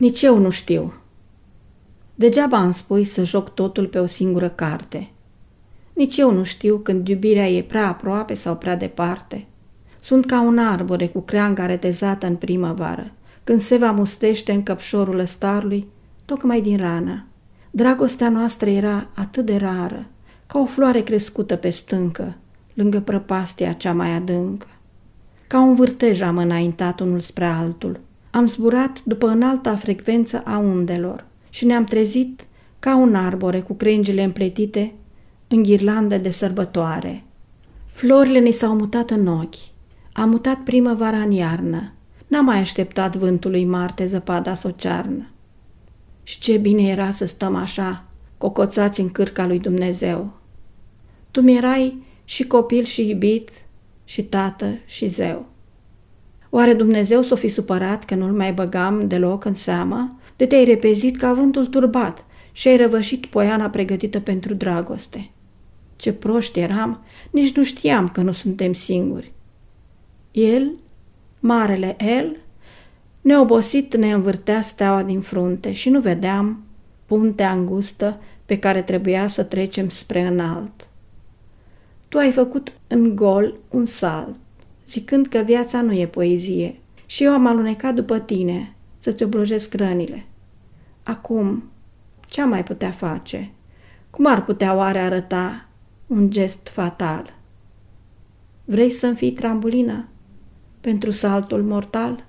Nici eu nu știu. Degeaba îmi spui să joc totul pe o singură carte. Nici eu nu știu când iubirea e prea aproape sau prea departe. Sunt ca un arbore cu creanga retezată în primăvară, când se va mustește în căpșorul ăstarului, tocmai din rană. Dragostea noastră era atât de rară, ca o floare crescută pe stâncă, lângă prăpastia cea mai adâncă. Ca un vârtej am înaintat unul spre altul. Am zburat după înalta frecvență a undelor și ne-am trezit ca un arbore cu crengile împletite în ghirlande de sărbătoare. Florile ni s-au mutat în ochi. Am mutat primăvara în iarnă. N-am mai așteptat vântului Marte zăpada socearnă. Și ce bine era să stăm așa, cocoțați în cârca lui Dumnezeu. Tu mi-erai și copil și iubit, și tată și zeu. Oare Dumnezeu s-o fi supărat că nu-l mai băgam deloc în seamă? De te-ai repezit ca vântul turbat și ai răvășit poiana pregătită pentru dragoste. Ce proști eram, nici nu știam că nu suntem singuri. El, marele El, neobosit ne învârtea steaua din frunte și nu vedeam puntea îngustă pe care trebuia să trecem spre înalt. Tu ai făcut în gol un salt, zicând că viața nu e poezie și eu am alunecat după tine să-ți oblojesc rănile. Acum, ce mai putea face? Cum ar putea oare arăta un gest fatal? Vrei să-mi fii trambulină pentru saltul mortal?